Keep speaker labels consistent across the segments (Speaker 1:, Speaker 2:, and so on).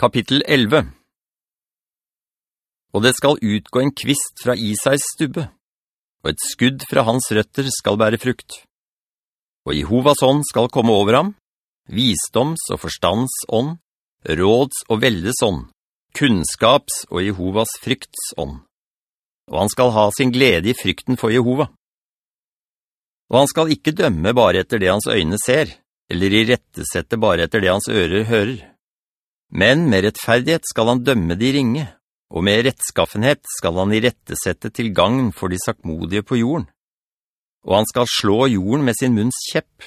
Speaker 1: Kapittel 11 Og det skal utgå en kvist fra Isais stubbe, og et skudd fra hans røtter skal bære frukt. Og Jehovas ånd skal komme over ham, visdoms- og forstandsånd, råds- og veldesånd, kunnskaps- og Jehovas fryktsånd. Og han skal ha sin glede i frykten for Jehova. Og han skal ikke dømme bare etter det hans øyne ser, eller i rettesette bare etter det hans ører hører men med rettferdighet skal han dømme de ringe, og med rettskaffenhet skal han i rettesette til gangen for de sakmodige på jorden. Og han skal slå jorden med sin munns kjepp,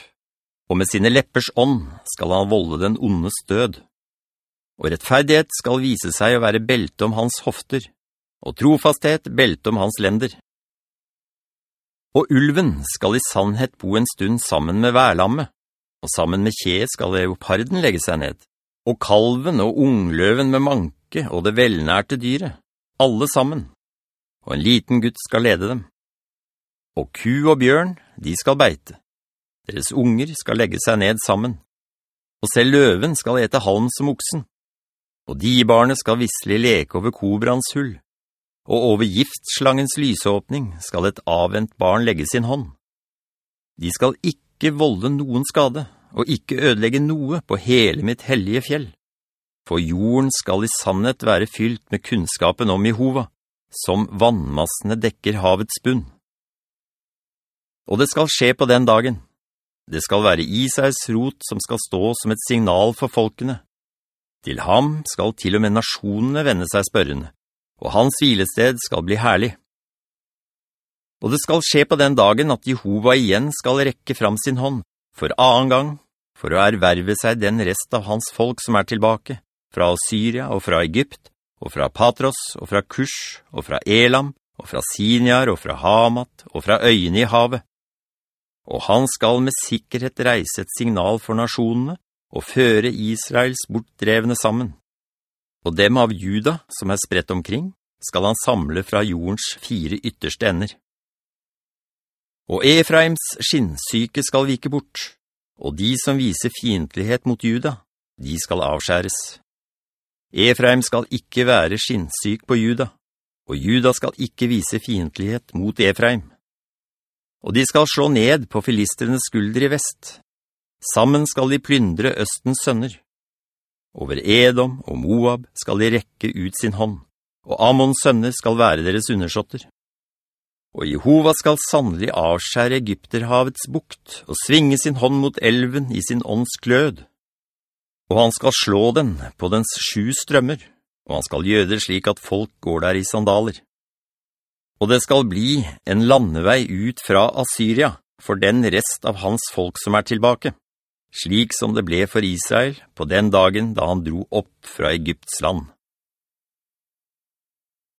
Speaker 1: og med sine leppers ånd skal han volde den ondes død. Og rettferdighet skal vise seg å være belte om hans hofter, og trofasthet belte om hans lender. Og ulven skal i sannhet bo en stund sammen med værlamme, og sammen med kje skal leoparden legge seg ned og kalven og ungløven med manke og det velnærte dyret, alle sammen, og en liten gutt skal lede dem. Og ku og bjørn, de skal beite. Deres unger skal legge seg ned sammen. Og selv løven skal ete halm som oksen. Og de barnet skal visselig leke over kobrans hull. Og over giftslangens lysåpning skal et avvent barn legge sin hånd. De skal ikke volde noen skade, og ikke ødelegge noe på hele mitt hellige fjell. For jorden skal i sannhet være fylt med kunnskapen om Jehova, som vannmassene dekker havets bunn. Og det skal skje på den dagen. Det skal være Isais rot som skal stå som et signal for folkene. Til ham skal til og med nasjonene vende seg spørrende, og hans hvilested skal bli herlig. Og det skal skje på den dagen at Jehova igjen skal rekke fram sin hånd, for annen gang, for å erverve seg den rest av hans folk som er tilbake, fra Syria og fra Egypt, og fra Patros, og fra Kush, og fra Elam, og fra Sinjar, og fra Hamat, og fra øyene i havet. Og han skal med sikkerhet reise et signal for nasjonene, og føre Israels bortdrevne sammen. Og dem av juda, som er spredt omkring, skal han samle fra jordens fire ytterste ender. Og Efraims skinnsyke skal vike bort, og de som viser fiendtlighet mot juda, de skal avskjæres. Efraim skal ikke være skinnsyk på juda, og juda skal ikke vise fiendtlighet mot Efraim. Og de skal slå ned på filisternes skulder i vest. Sammen skal de plyndre Østens sønner. Over Edom og Moab skal de rekke ut sin hånd, og Amons sønner skal være deres undersåtter. Og Jehova skal sannelig avskjære Egypterhavets bukt, og svinge sin hånd mot elven i sin ånds glød. Og han skal slå den på dens sju strømmer, og han skal gjøre det slik at folk går der i sandaler. Og det skal bli en landevei ut fra Assyria, for den rest av hans folk som er tilbake, slik som det ble for Israel på den dagen da han dro opp fra Egypts land.